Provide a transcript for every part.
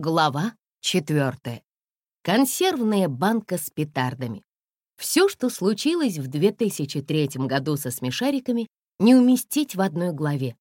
Глава 4. Консервная банка с петардами. Все, что случилось в 2003 году со смешариками, не уместить в одной главе.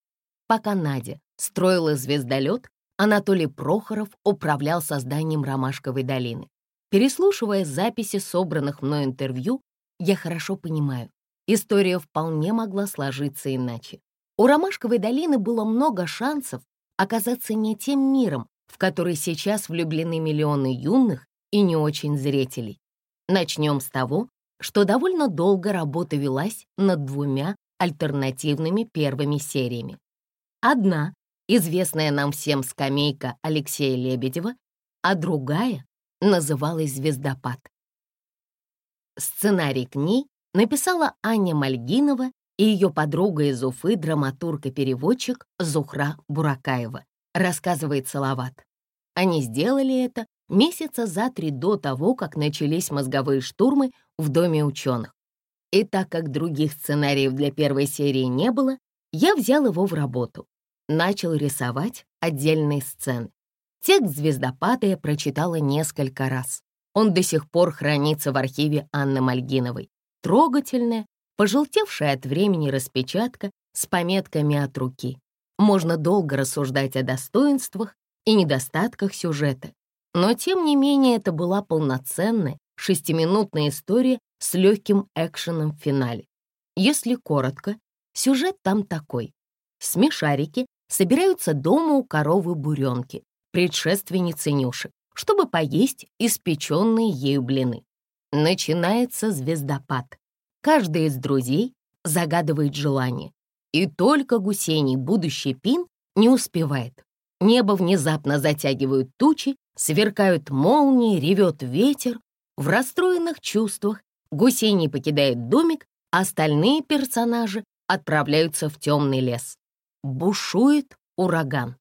Пока Надя строила звездолет, Анатолий Прохоров управлял созданием Ромашковой долины. Переслушивая записи собранных мной интервью, я хорошо понимаю, история вполне могла сложиться иначе. У Ромашковой долины было много шансов оказаться не тем миром, в который сейчас влюблены миллионы юных и не очень зрителей. Начнем с того, что довольно долго работа велась над двумя альтернативными первыми сериями. Одна, известная нам всем скамейка Алексея Лебедева, а другая называлась «Звездопад». Сценарий к ней написала Аня Мальгинова и ее подруга из Уфы, драматург и переводчик Зухра Буракаева рассказывает Салават. Они сделали это месяца за три до того, как начались мозговые штурмы в Доме ученых. И так как других сценариев для первой серии не было, я взял его в работу. Начал рисовать отдельные сцены. Текст «Звездопада» я прочитала несколько раз. Он до сих пор хранится в архиве Анны Мальгиновой. Трогательная, пожелтевшая от времени распечатка с пометками от руки. Можно долго рассуждать о достоинствах и недостатках сюжета, но тем не менее это была полноценная шестиминутная история с легким экшеном в финале. Если коротко, сюжет там такой. Смешарики собираются дома у коровы Буренки, предшественницы Нюши, чтобы поесть испеченные ею блины. Начинается звездопад. Каждый из друзей загадывает желание. И только гусений будущий пин не успевает. Небо внезапно затягивают тучи, сверкают молнии, ревет ветер. В расстроенных чувствах гусений покидает домик, а остальные персонажи отправляются в темный лес. Бушует ураган.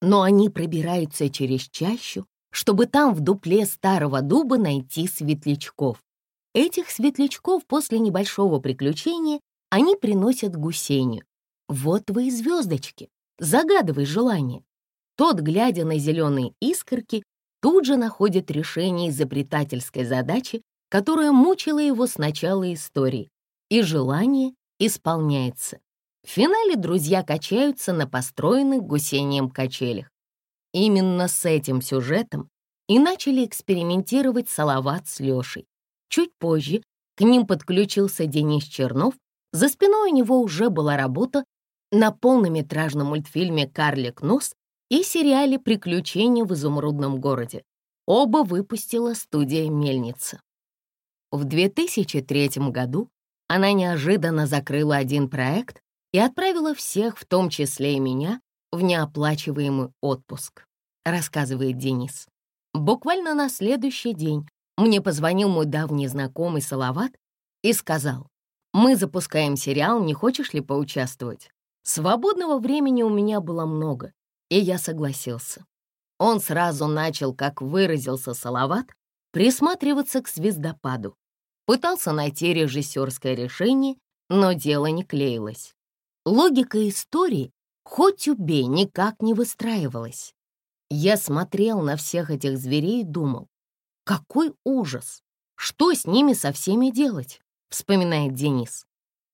Но они пробираются через чащу, чтобы там в дупле старого дуба найти светлячков. Этих светлячков после небольшого приключения они приносят гусению. Вот твои звездочки, загадывай желание. Тот, глядя на зеленые искорки, тут же находит решение изобретательской задачи, которая мучила его с начала истории, и желание исполняется. В финале друзья качаются на построенных гусением качелях. Именно с этим сюжетом и начали экспериментировать Салават с Лешей. Чуть позже к ним подключился Денис Чернов за спиной у него уже была работа на полнометражном мультфильме «Карлик Нос» и сериале «Приключения в изумрудном городе». Оба выпустила студия «Мельница». В 2003 году она неожиданно закрыла один проект и отправила всех, в том числе и меня, в неоплачиваемый отпуск, рассказывает Денис. Буквально на следующий день мне позвонил мой давний знакомый Салават и сказал, мы запускаем сериал, не хочешь ли поучаствовать? Свободного времени у меня было много, и я согласился. Он сразу начал, как выразился Салават, присматриваться к звездопаду. Пытался найти режиссерское решение, но дело не клеилось. Логика истории, хоть убей, никак не выстраивалась. Я смотрел на всех этих зверей и думал, какой ужас! Что с ними со всеми делать? вспоминает Денис.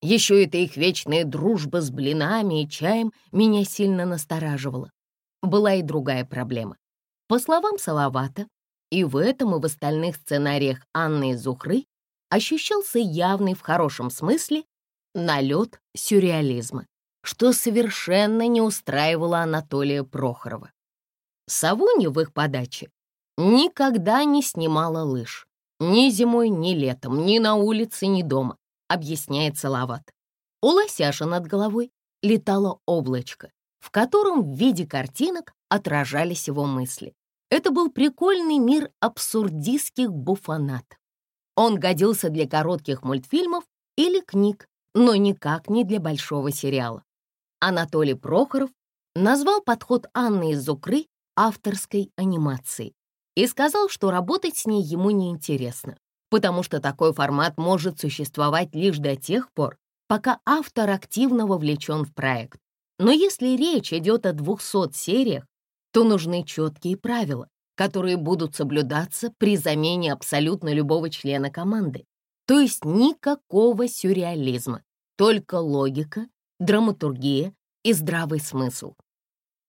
Еще это их вечная дружба с блинами и чаем меня сильно настораживала. Была и другая проблема. По словам Салавата, и в этом, и в остальных сценариях Анны и Зухры ощущался явный в хорошем смысле налет сюрреализма, что совершенно не устраивало Анатолия Прохорова. Савунья в их подаче никогда не снимала лыж. Ни зимой, ни летом, ни на улице, ни дома, объясняет Салават. У лосяша над головой летало облачко, в котором в виде картинок отражались его мысли. Это был прикольный мир абсурдистских буфонат. Он годился для коротких мультфильмов или книг, но никак не для большого сериала. Анатолий Прохоров назвал подход Анны из Укры авторской анимацией и сказал, что работать с ней ему неинтересно, потому что такой формат может существовать лишь до тех пор, пока автор активно вовлечен в проект. Но если речь идет о 200 сериях, что нужны четкие правила, которые будут соблюдаться при замене абсолютно любого члена команды. То есть никакого сюрреализма, только логика, драматургия и здравый смысл.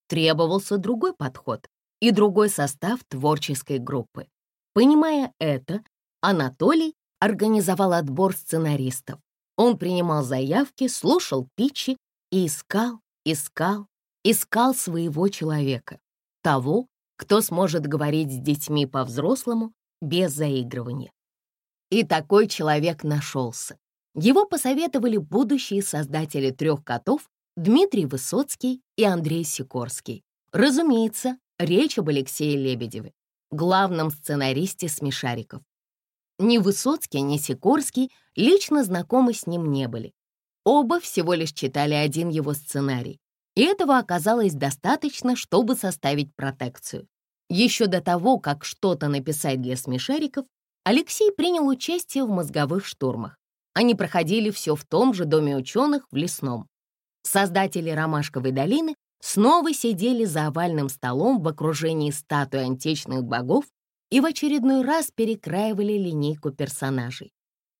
Требовался другой подход и другой состав творческой группы. Понимая это, Анатолий организовал отбор сценаристов. Он принимал заявки, слушал питчи и искал, искал, искал своего человека, того, кто сможет говорить с детьми по-взрослому без заигрывания. И такой человек нашелся. Его посоветовали будущие создатели «Трех котов» Дмитрий Высоцкий и Андрей Сикорский. Разумеется, речь об Алексее Лебедеве, главном сценаристе «Смешариков». Ни Высоцкий, ни Сикорский лично знакомы с ним не были. Оба всего лишь читали один его сценарий, и этого оказалось достаточно, чтобы составить протекцию. Еще до того, как что-то написать для смешариков, Алексей принял участие в мозговых штурмах. Они проходили все в том же доме ученых в Лесном. Создатели Ромашковой долины снова сидели за овальным столом в окружении статуи античных богов и в очередной раз перекраивали линейку персонажей.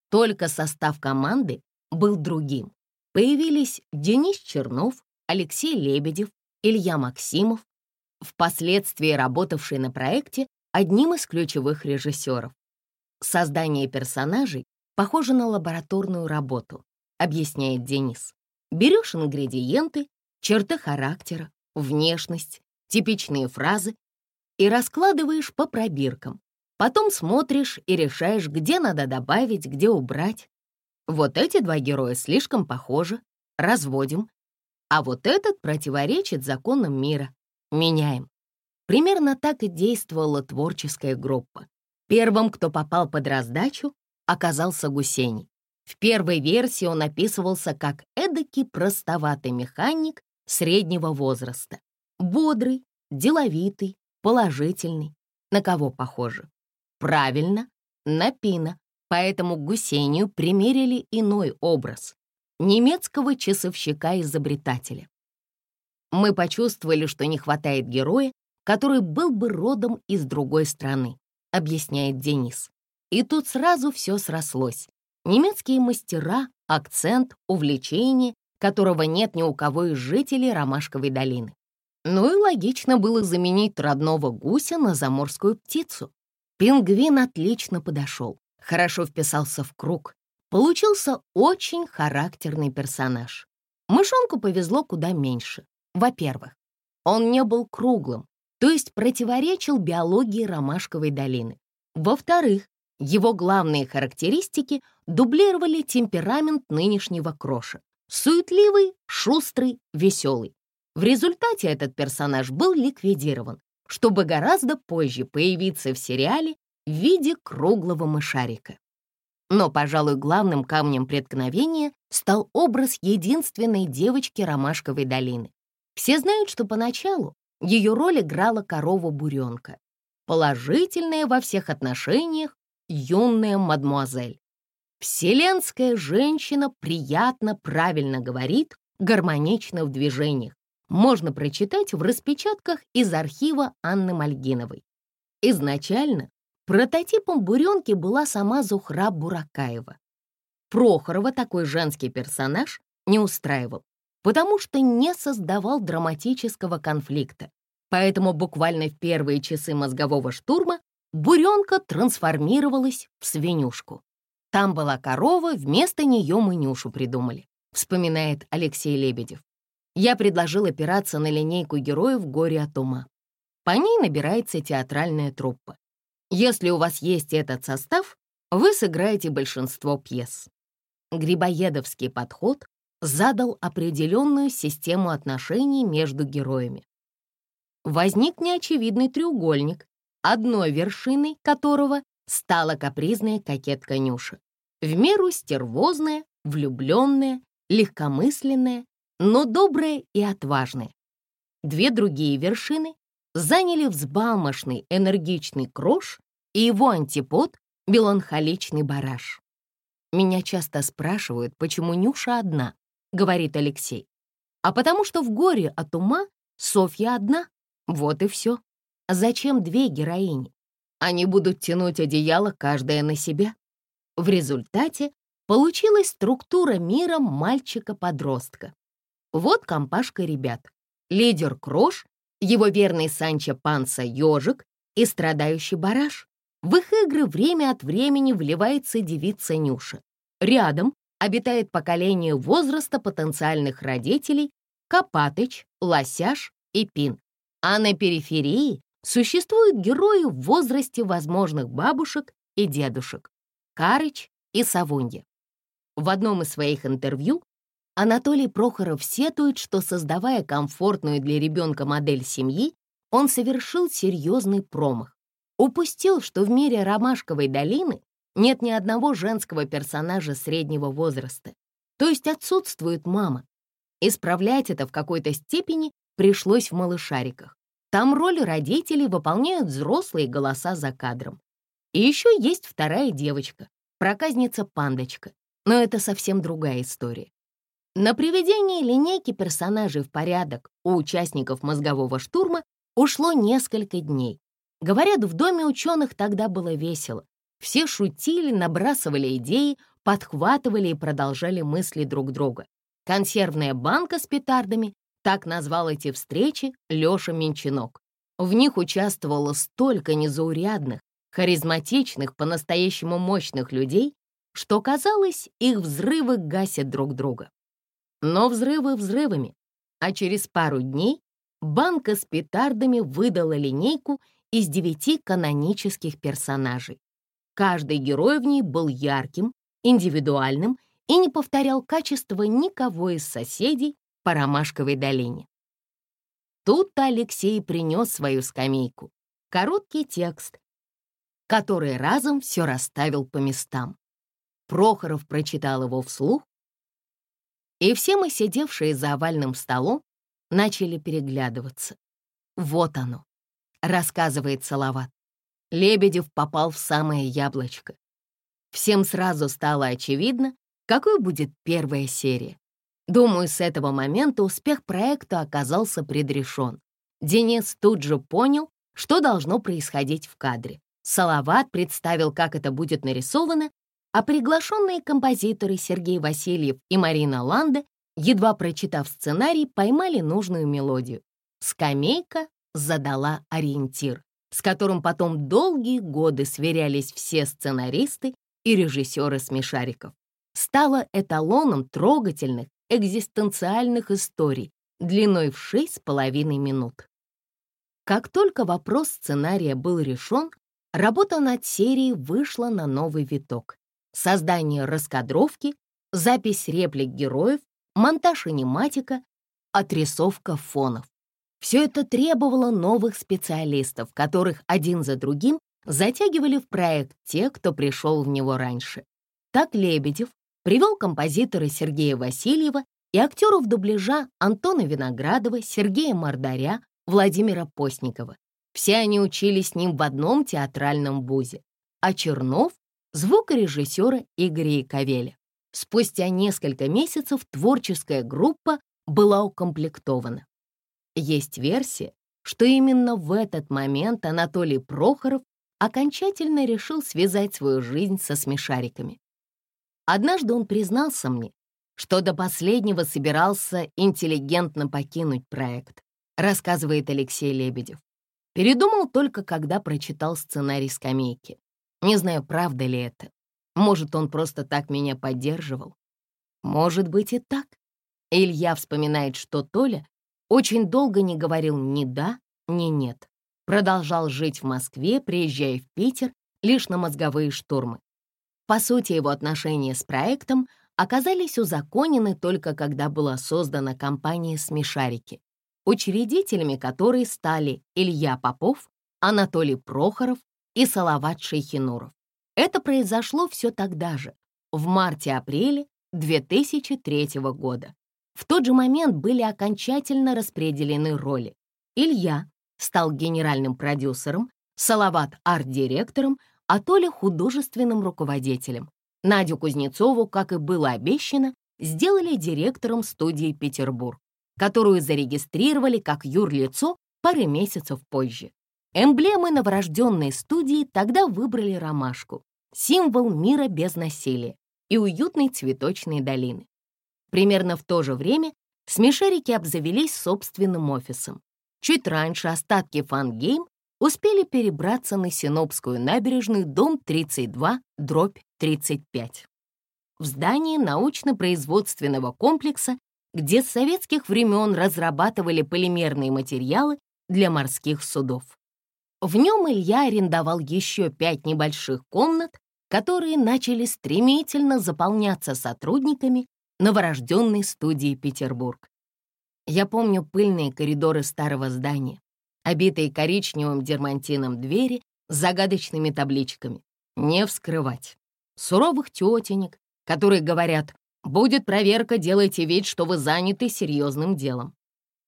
Только состав команды был другим. Появились Денис Чернов, Алексей Лебедев, Илья Максимов, впоследствии работавший на проекте одним из ключевых режиссеров. Создание персонажей похоже на лабораторную работу, объясняет Денис. Берешь ингредиенты, черты характера, внешность, типичные фразы и раскладываешь по пробиркам. Потом смотришь и решаешь, где надо добавить, где убрать. Вот эти два героя слишком похожи, разводим. А вот этот противоречит законам мира, меняем. Примерно так и действовала творческая группа. Первым, кто попал под раздачу, оказался Гусений. В первой версии он описывался как эдакий простоватый механик среднего возраста. Бодрый, деловитый, положительный. На кого похоже? Правильно, на Пина. Поэтому Гусению примерили иной образ — немецкого часовщика-изобретателя. Мы почувствовали, что не хватает героя, который был бы родом из другой страны, объясняет Денис. И тут сразу все срослось. Немецкие мастера, акцент, увлечение, которого нет ни у кого из жителей Ромашковой долины. Ну и логично было заменить родного гуся на заморскую птицу. Пингвин отлично подошел, хорошо вписался в круг. Получился очень характерный персонаж. Мышонку повезло куда меньше. Во-первых, он не был круглым, то есть противоречил биологии Ромашковой долины. Во-вторых, его главные характеристики дублировали темперамент нынешнего Кроша. Суетливый, шустрый, веселый. В результате этот персонаж был ликвидирован, чтобы гораздо позже появиться в сериале в виде круглого мышарика. Но, пожалуй, главным камнем преткновения стал образ единственной девочки Ромашковой долины. Все знают, что поначалу ее роль играла корова-буренка, положительная во всех отношениях юная мадмуазель. Вселенская женщина приятно, правильно говорит, гармонично в движениях, можно прочитать в распечатках из архива Анны Мальгиновой. Изначально прототипом буренки была сама Зухра Буракаева. Прохорова такой женский персонаж не устраивал, потому что не создавал драматического конфликта. Поэтому буквально в первые часы мозгового штурма буренка трансформировалась в свинюшку. Там была корова, вместо нее мы Нюшу придумали, вспоминает Алексей Лебедев я предложил опираться на линейку героев «Горе от ума». По ней набирается театральная труппа. Если у вас есть этот состав, вы сыграете большинство пьес. Грибоедовский подход задал определенную систему отношений между героями. Возник неочевидный треугольник, одной вершиной которого стала капризная кокетка Нюша. В меру стервозная, влюбленная, легкомысленная, но добрые и отважные. Две другие вершины заняли взбалмошный, энергичный крош и его антипод — меланхоличный бараш. «Меня часто спрашивают, почему Нюша одна», — говорит Алексей. «А потому что в горе от ума Софья одна, Вот и все. Зачем две героини? Они будут тянуть одеяло каждая на себя. В результате получилась структура мира мальчика-подростка. Вот компашка ребят. Лидер Крош, его верный Санчо Панса Ёжик и страдающий Бараш. В их игры время от времени вливается девица Нюша. Рядом обитает поколение возраста потенциальных родителей Копатыч, Лосяш и Пин. А на периферии существуют герои в возрасте возможных бабушек и дедушек Карыч и Савунья. В одном из своих интервью Анатолий Прохоров сетует, что, создавая комфортную для ребенка модель семьи, он совершил серьезный промах. Упустил, что в мире Ромашковой долины нет ни одного женского персонажа среднего возраста. То есть отсутствует мама. Исправлять это в какой-то степени пришлось в малышариках. Там роли родителей выполняют взрослые голоса за кадром. И еще есть вторая девочка, проказница-пандочка. Но это совсем другая история. На приведение линейки персонажей в порядок у участников мозгового штурма ушло несколько дней. Говорят, в доме ученых тогда было весело. Все шутили, набрасывали идеи, подхватывали и продолжали мысли друг друга. Консервная банка с петардами, так назвал эти встречи Лёша Менчинок. В них участвовало столько незаурядных, харизматичных, по-настоящему мощных людей, что, казалось, их взрывы гасят друг друга. Но взрывы взрывами, а через пару дней банка с петардами выдала линейку из девяти канонических персонажей. Каждый герой в ней был ярким, индивидуальным и не повторял качества никого из соседей по Ромашковой долине. Тут Алексей принес свою скамейку, короткий текст, который разом все расставил по местам. Прохоров прочитал его вслух, и все мы, сидевшие за овальным столом, начали переглядываться. Вот оно, рассказывает Салават. Лебедев попал в самое яблочко. Всем сразу стало очевидно, какой будет первая серия. Думаю, с этого момента успех проекта оказался предрешен. Денис тут же понял, что должно происходить в кадре. Салават представил, как это будет нарисовано, а приглашенные композиторы Сергей Васильев и Марина Ланда, едва прочитав сценарий, поймали нужную мелодию. Скамейка задала ориентир, с которым потом долгие годы сверялись все сценаристы и режиссеры смешариков. Стало эталоном трогательных, экзистенциальных историй длиной в шесть с половиной минут. Как только вопрос сценария был решен, работа над серией вышла на новый виток. Создание раскадровки, запись реплик героев, монтаж аниматика, отрисовка фонов. Все это требовало новых специалистов, которых один за другим затягивали в проект те, кто пришел в него раньше. Так Лебедев привел композитора Сергея Васильева и актеров дубляжа Антона Виноградова, Сергея Мордаря, Владимира Постникова. Все они учились с ним в одном театральном вузе, а Чернов — звукорежиссера Игоря Яковеля. Спустя несколько месяцев творческая группа была укомплектована. Есть версия, что именно в этот момент Анатолий Прохоров окончательно решил связать свою жизнь со смешариками. Однажды он признался мне, что до последнего собирался интеллигентно покинуть проект, рассказывает Алексей Лебедев. Передумал только, когда прочитал сценарий «Скамейки». Не знаю, правда ли это. Может, он просто так меня поддерживал. Может быть и так. Илья вспоминает, что Толя очень долго не говорил ни «да», ни «нет». Продолжал жить в Москве, приезжая в Питер лишь на мозговые штурмы. По сути, его отношения с проектом оказались узаконены только когда была создана компания «Смешарики», учредителями которой стали Илья Попов, Анатолий Прохоров и Салават Шейхинуров. Это произошло все тогда же, в марте-апреле 2003 года. В тот же момент были окончательно распределены роли. Илья стал генеральным продюсером, Салават — арт-директором, а Толя — художественным руководителем. Надю Кузнецову, как и было обещано, сделали директором студии «Петербург», которую зарегистрировали как юрлицо пары месяцев позже. Эмблемой новорожденной студии тогда выбрали ромашку, символ мира без насилия и уютной цветочной долины. Примерно в то же время смешарики обзавелись собственным офисом. Чуть раньше остатки «Фангейм» успели перебраться на Синопскую набережную, дом 32, дробь 35. В здании научно-производственного комплекса, где с советских времен разрабатывали полимерные материалы для морских судов. В нем Илья арендовал еще пять небольших комнат, которые начали стремительно заполняться сотрудниками новорожденной студии «Петербург». Я помню пыльные коридоры старого здания, обитые коричневым дермантином двери с загадочными табличками «Не вскрывать». Суровых тетенек, которые говорят «Будет проверка, делайте вид, что вы заняты серьезным делом».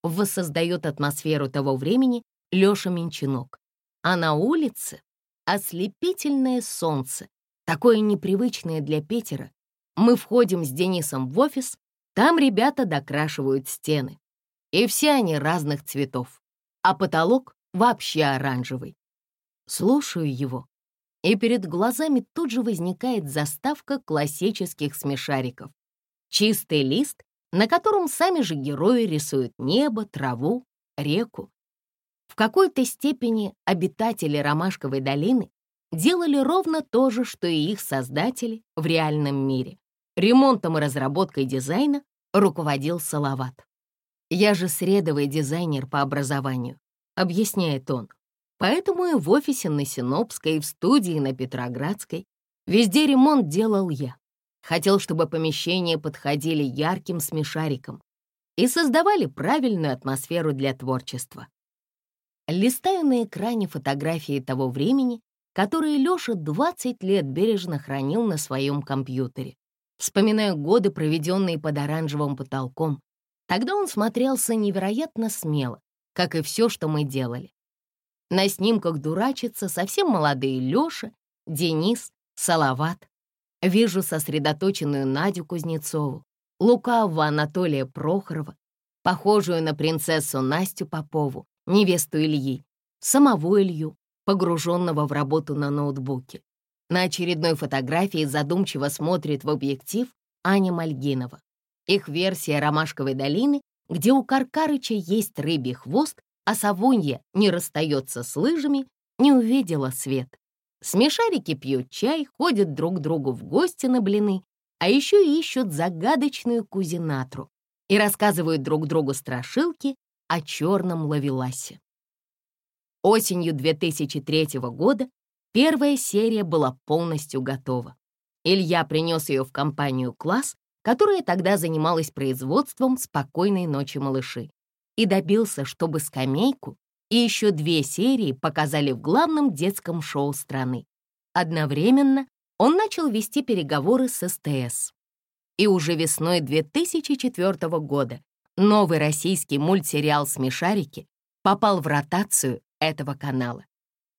Воссоздает атмосферу того времени Лёша Менчинок. А на улице ослепительное солнце, такое непривычное для Питера. Мы входим с Денисом в офис, там ребята докрашивают стены. И все они разных цветов а потолок вообще оранжевый. Слушаю его, и перед глазами тут же возникает заставка классических смешариков. Чистый лист, на котором сами же герои рисуют небо, траву, реку. Какой-то степени обитатели Ромашковой долины делали ровно то же, что и их создатели в реальном мире. Ремонтом и разработкой дизайна руководил Салават. «Я же средовый дизайнер по образованию», — объясняет он. «Поэтому и в офисе на Синопской, и в студии на Петроградской везде ремонт делал я. Хотел, чтобы помещения подходили ярким смешариком и создавали правильную атмосферу для творчества. Листаю на экране фотографии того времени, которые Лёша 20 лет бережно хранил на своем компьютере. Вспоминаю годы, проведенные под оранжевым потолком, Тогда он смотрелся невероятно смело, как и все, что мы делали. На снимках дурачатся совсем молодые Лёша, Денис, Салават. Вижу сосредоточенную Надю Кузнецову, лукавого Анатолия Прохорова, похожую на принцессу Настю Попову, невесту Ильи, самого Илью, погруженного в работу на ноутбуке. На очередной фотографии задумчиво смотрит в объектив Аня Мальгинова. Их версия Ромашковой долины, где у Каркарыча есть рыбий хвост, а Савунья не расстается с лыжами, не увидела свет. Смешарики пьют чай, ходят друг к другу в гости на блины, а еще ищут загадочную кузинатру и рассказывают друг другу страшилки о черном лавеласе. Осенью 2003 года первая серия была полностью готова. Илья принес ее в компанию «Класс», которая тогда занималась производством «Спокойной ночи, малыши», и добился, чтобы «Скамейку» и еще две серии показали в главном детском шоу страны. Одновременно он начал вести переговоры с СТС. И уже весной 2004 года новый российский мультсериал «Смешарики» попал в ротацию этого канала.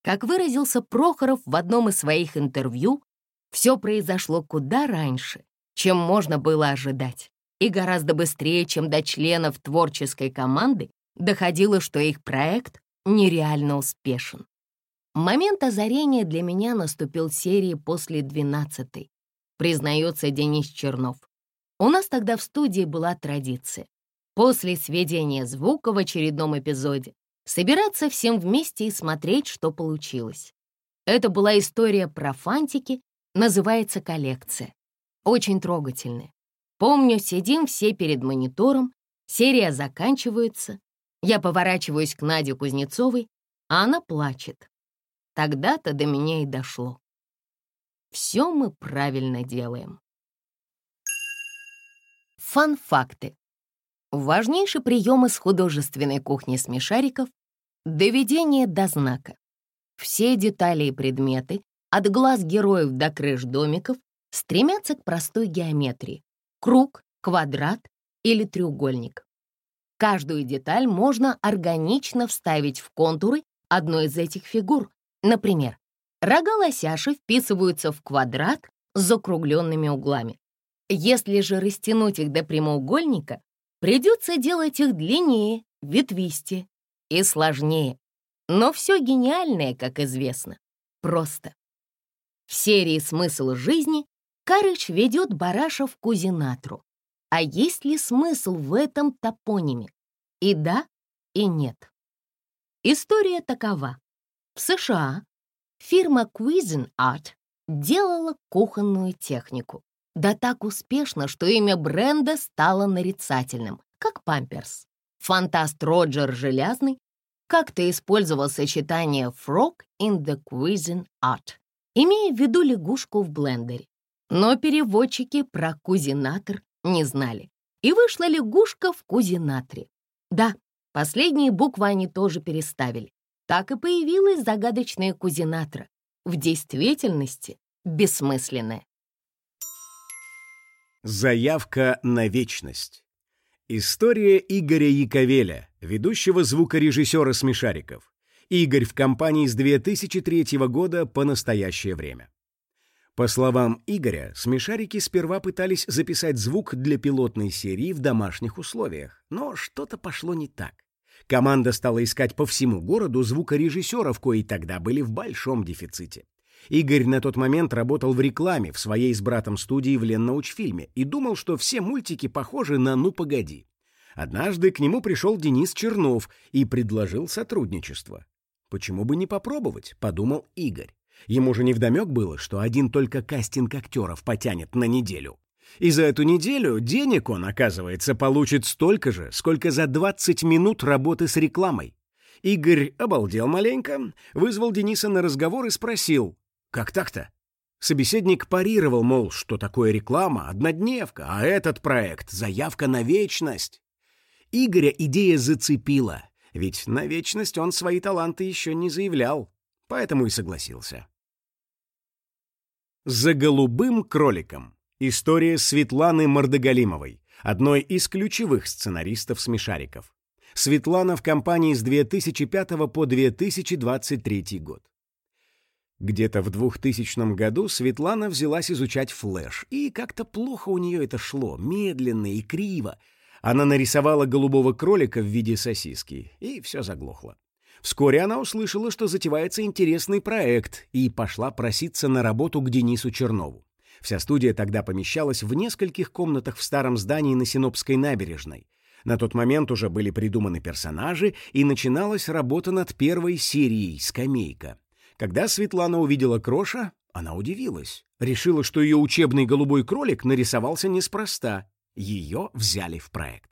Как выразился Прохоров в одном из своих интервью, все произошло куда раньше, чем можно было ожидать, и гораздо быстрее, чем до членов творческой команды доходило, что их проект нереально успешен. Момент озарения для меня наступил серии после 12-й, признается Денис Чернов. У нас тогда в студии была традиция. После сведения звука в очередном эпизоде собираться всем вместе и смотреть, что получилось. Это была история про фантики, называется коллекция. Очень трогательные. Помню, сидим все перед монитором, серия заканчивается, я поворачиваюсь к Наде Кузнецовой, а она плачет. Тогда-то до меня и дошло. Все мы правильно делаем. Фан-факты. Важнейший прием из художественной кухни смешариков — доведение до знака. Все детали и предметы, от глаз героев до крыш домиков, стремятся к простой геометрии — круг, квадрат или треугольник. Каждую деталь можно органично вставить в контуры одной из этих фигур. Например, рога лосяши вписываются в квадрат с закругленными углами. Если же растянуть их до прямоугольника, придется делать их длиннее, ветвистее. и сложнее. Но все гениальное, как известно, просто. В серии «Смысл жизни» Карыч ведет Бараша в Кузинатру. А есть ли смысл в этом топониме? И да, и нет. История такова. В США фирма Cuisinart делала кухонную технику. Да так успешно, что имя бренда стало нарицательным, как памперс. Фантаст Роджер Железный как-то использовал сочетание «frog in the cuisine art», имея в виду лягушку в блендере. Но переводчики про кузинатор не знали. И вышла лягушка в кузинатре. Да, последние буквы они тоже переставили. Так и появилась загадочная кузинатра. В действительности бессмысленная. Заявка на вечность. История Игоря Яковеля, ведущего звукорежиссера «Смешариков». Игорь в компании с 2003 года по настоящее время. По словам Игоря, смешарики сперва пытались записать звук для пилотной серии в домашних условиях, но что-то пошло не так. Команда стала искать по всему городу звукорежиссеров, кои тогда были в большом дефиците. Игорь на тот момент работал в рекламе в своей с братом студии в Леннаучфильме и думал, что все мультики похожи на «Ну, погоди». Однажды к нему пришел Денис Чернов и предложил сотрудничество. «Почему бы не попробовать?» — подумал Игорь. Ему же невдомек было, что один только кастинг актеров потянет на неделю. И за эту неделю денег он, оказывается, получит столько же, сколько за 20 минут работы с рекламой. Игорь обалдел маленько, вызвал Дениса на разговор и спросил, как так-то? Собеседник парировал, мол, что такое реклама, однодневка, а этот проект — заявка на вечность. Игоря идея зацепила, ведь на вечность он свои таланты еще не заявлял, поэтому и согласился. «За голубым кроликом» — история Светланы Мордогалимовой, одной из ключевых сценаристов «Смешариков». Светлана в компании с 2005 по 2023 год. Где-то в 2000 году Светлана взялась изучать Flash, и как-то плохо у нее это шло, медленно и криво. Она нарисовала голубого кролика в виде сосиски, и все заглохло. Вскоре она услышала, что затевается интересный проект, и пошла проситься на работу к Денису Чернову. Вся студия тогда помещалась в нескольких комнатах в старом здании на Синопской набережной. На тот момент уже были придуманы персонажи, и начиналась работа над первой серией «Скамейка». Когда Светлана увидела Кроша, она удивилась. Решила, что ее учебный голубой кролик нарисовался неспроста. Ее взяли в проект.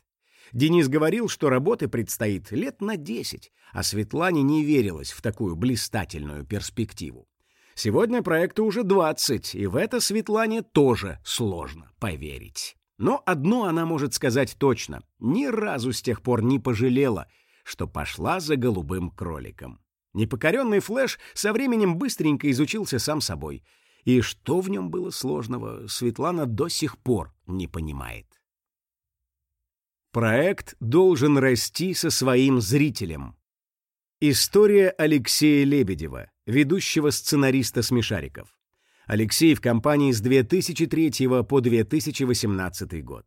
Денис говорил, что работы предстоит лет на десять, а Светлане не верилось в такую блистательную перспективу. Сегодня проекту уже двадцать, и в это Светлане тоже сложно поверить. Но одно она может сказать точно. Ни разу с тех пор не пожалела, что пошла за голубым кроликом. Непокоренный Флэш со временем быстренько изучился сам собой. И что в нем было сложного, Светлана до сих пор не понимает. Проект должен расти со своим зрителем. История Алексея Лебедева, ведущего сценариста «Смешариков». Алексей в компании с 2003 по 2018 год.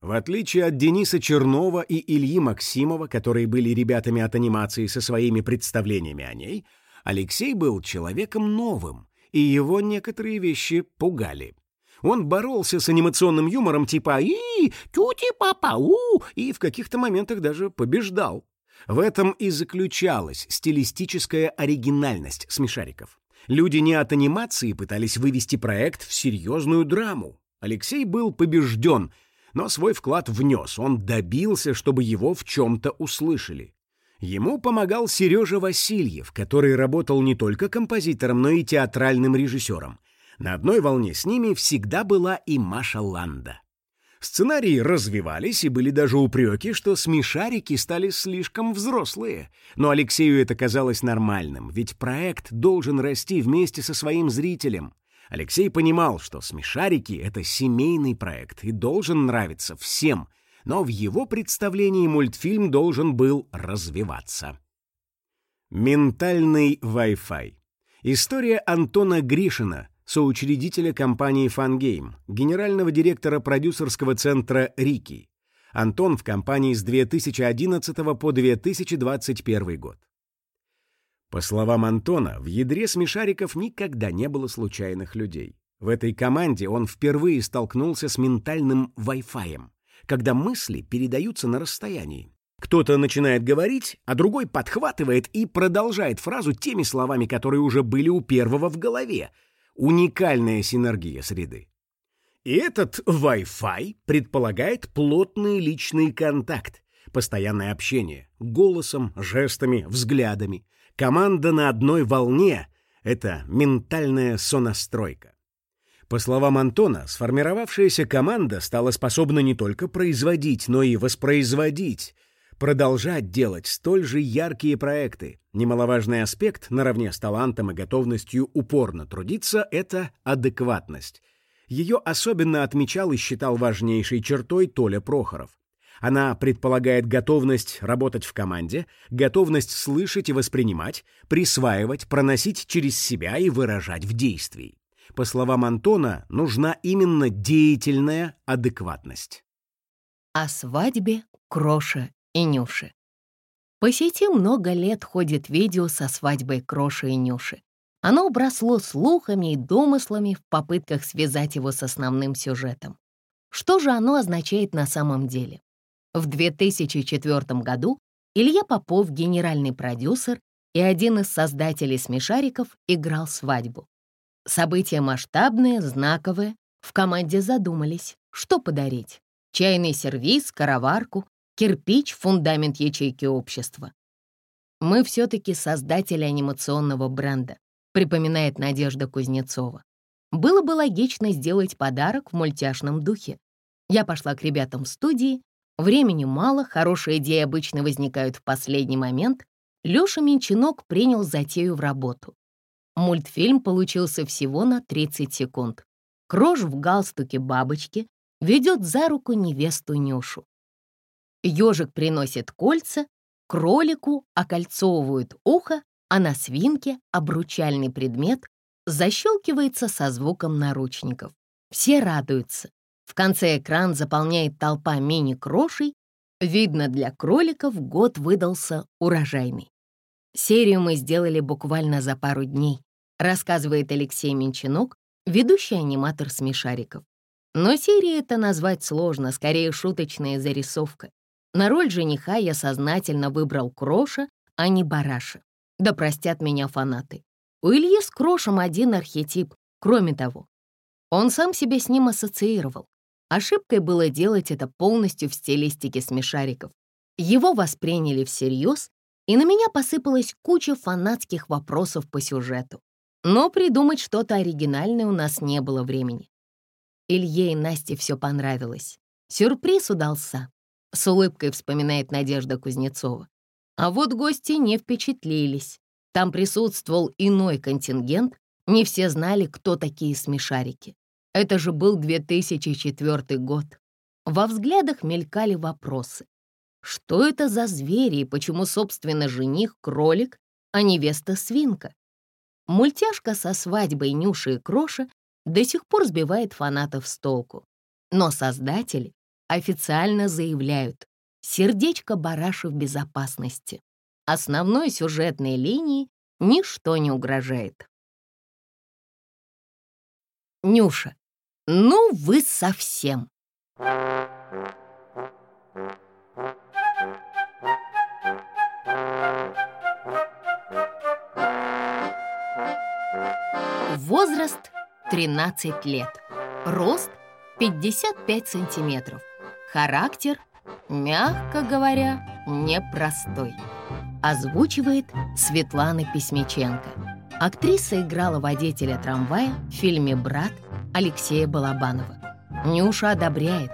В отличие от Дениса Чернова и Ильи Максимова, которые были ребятами от анимации со своими представлениями о ней, Алексей был человеком новым, и его некоторые вещи пугали. Он боролся с анимационным юмором типа «И, тюти-папа-у» и в каких-то моментах даже побеждал. В этом и заключалась стилистическая оригинальность смешариков. Люди не от анимации пытались вывести проект в серьезную драму. Алексей был побежден — но свой вклад внес, он добился, чтобы его в чем-то услышали. Ему помогал Сережа Васильев, который работал не только композитором, но и театральным режиссером. На одной волне с ними всегда была и Маша Ланда. Сценарии развивались, и были даже упреки, что смешарики стали слишком взрослые. Но Алексею это казалось нормальным, ведь проект должен расти вместе со своим зрителем. Алексей понимал, что «Смешарики» — это семейный проект и должен нравиться всем, но в его представлении мультфильм должен был развиваться. Ментальный Wi-Fi. История Антона Гришина, соучредителя компании Fangame, генерального директора продюсерского центра «Рики». Антон в компании с 2011 по 2021 год. По словам Антона, в ядре смешариков никогда не было случайных людей. В этой команде он впервые столкнулся с ментальным Wi-Fi, когда мысли передаются на расстоянии. Кто-то начинает говорить, а другой подхватывает и продолжает фразу теми словами, которые уже были у первого в голове. Уникальная синергия среды. И этот Wi-Fi предполагает плотный личный контакт, постоянное общение, голосом, жестами, взглядами. Команда на одной волне — это ментальная сонастройка. По словам Антона, сформировавшаяся команда стала способна не только производить, но и воспроизводить, продолжать делать столь же яркие проекты. Немаловажный аспект, наравне с талантом и готовностью упорно трудиться, это адекватность, ее особенно отмечал и считал важнейшей чертой Толя Прохоров. Она предполагает готовность работать в команде, готовность слышать и воспринимать, присваивать, проносить через себя и выражать в действии. По словам Антона, нужна именно деятельная адекватность. О свадьбе Кроша и Нюши. По сети много лет ходит видео со свадьбой Кроши и Нюши. Оно обросло слухами и домыслами в попытках связать его с основным сюжетом. Что же оно означает на самом деле? В 2004 году Илья Попов, генеральный продюсер и один из создателей «Смешариков», играл свадьбу. Событие масштабное, знаковое. В команде задумались, что подарить. Чайный сервиз, караварку, кирпич, фундамент ячейки общества. Мы все-таки создатели анимационного бренда припоминает Надежда Кузнецова. Было бы логично сделать подарок в мультяшном духе. Я пошла к ребятам в студии. Времени мало, хорошие идеи обычно возникают в последний момент. Лёша Минчинок принял затею в работу. Мультфильм получился всего на 30 секунд. Крош в галстуке бабочки ведет за руку невесту Нюшу. Ежик приносит кольца, кролику окольцовывают ухо, а на свинке обручальный предмет защелкивается со звуком наручников. Все радуются. В конце экран заполняет толпа мини-крошей. Видно, для кроликов год выдался урожайный. Серию мы сделали буквально за пару дней, рассказывает Алексей Менчинок, ведущий аниматор смешариков. Но серии это назвать сложно, скорее шуточная зарисовка. На роль жениха я сознательно выбрал Кроша, а не Бараша. Да простят меня фанаты. У Ильи с Крошем один архетип. Кроме того, он сам себя с ним ассоциировал. Ошибкой было делать это полностью в стилистике смешариков. Его восприняли всерьез, и на меня посыпалась куча фанатских вопросов по сюжету. Но придумать что-то оригинальное у нас не было времени. Илье и Насте все понравилось. Сюрприз удался. С улыбкой вспоминает Надежда Кузнецова. А вот гости не впечатлились. Там присутствовал иной контингент, не все знали, кто такие смешарики. Это же был 2004 год. Во взглядах мелькали вопросы. Что это за звери и почему, собственно, жених — кролик, а невеста — свинка? Мультяшка со свадьбой Нюши и Кроша до сих пор сбивает фанатов с толку. Но создатели официально заявляют, Сердечко бараши в безопасности. Основной сюжетной линии ничто не угрожает. Нюша, ну вы совсем. Возраст 13 лет. Рост 55 сантиметров. Характер мягко говоря, непростой. Озвучивает Светлана Письмеченко. Актриса играла водителя трамвая в фильме «Брат» Алексея Балабанова. Нюша одобряет.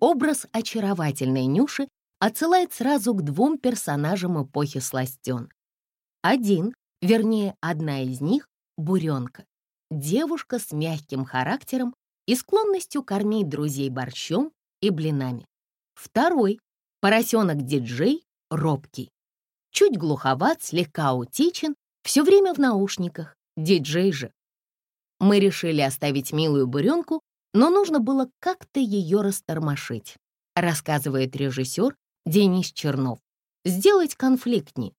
Образ очаровательной Нюши отсылает сразу к двум персонажам эпохи сластен. Один Вернее, одна из них — Буренка. Девушка с мягким характером и склонностью кормить друзей борщом и блинами. Второй — поросенок-диджей, робкий. Чуть глуховат, слегка аутичен, все время в наушниках, диджей же. Мы решили оставить милую буренку, но нужно было как-то ее растормошить, рассказывает режиссер Денис Чернов. Сделать конфликтней.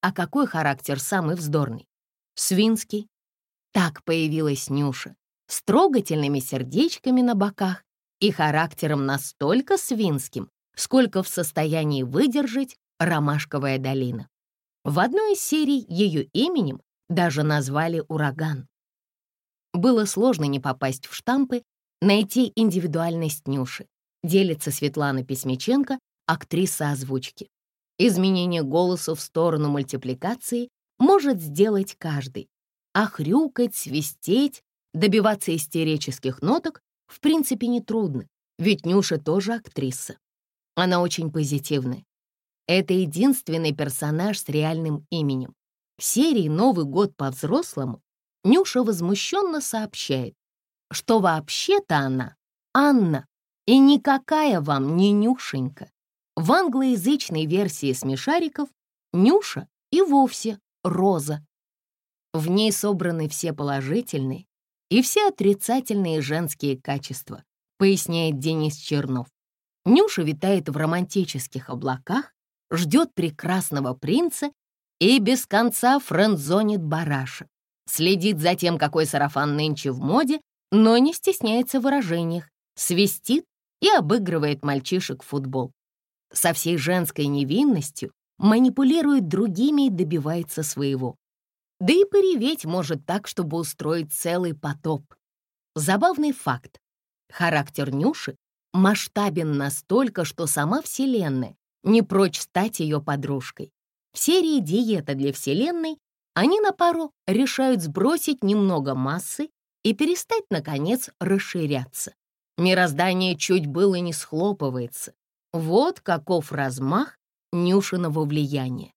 А какой характер самый вздорный? Свинский. Так появилась Нюша, с трогательными сердечками на боках и характером настолько свинским, сколько в состоянии выдержать ромашковая долина. В одной из серий ее именем даже назвали «Ураган». Было сложно не попасть в штампы, найти индивидуальность Нюши, делится Светлана Письмиченко, актриса озвучки. Изменение голоса в сторону мультипликации может сделать каждый, а хрюкать, свистеть, добиваться истерических ноток в принципе нетрудно, ведь Нюша тоже актриса. Она очень позитивная. Это единственный персонаж с реальным именем. В серии «Новый год по-взрослому» Нюша возмущенно сообщает, что вообще-то она Анна, и никакая вам не Нюшенька. В англоязычной версии смешариков Нюша и вовсе Роза. В ней собраны все положительные и все отрицательные женские качества, поясняет Денис Чернов. Нюша витает в романтических облаках, ждет прекрасного принца и без конца френдзонит бараша. Следит за тем, какой сарафан нынче в моде, но не стесняется в выражениях, свистит и обыгрывает мальчишек в футбол. Со всей женской невинностью манипулирует другими и добивается своего. Да и пореветь может так, чтобы устроить целый потоп. Забавный факт. Характер Нюши масштабен настолько, что сама Вселенная не прочь стать ее подружкой. В серии «Диета для Вселенной» они на пару решают сбросить немного массы и перестать, наконец, расширяться. Мироздание чуть было не схлопывается. Вот каков размах Нюшиного влияния.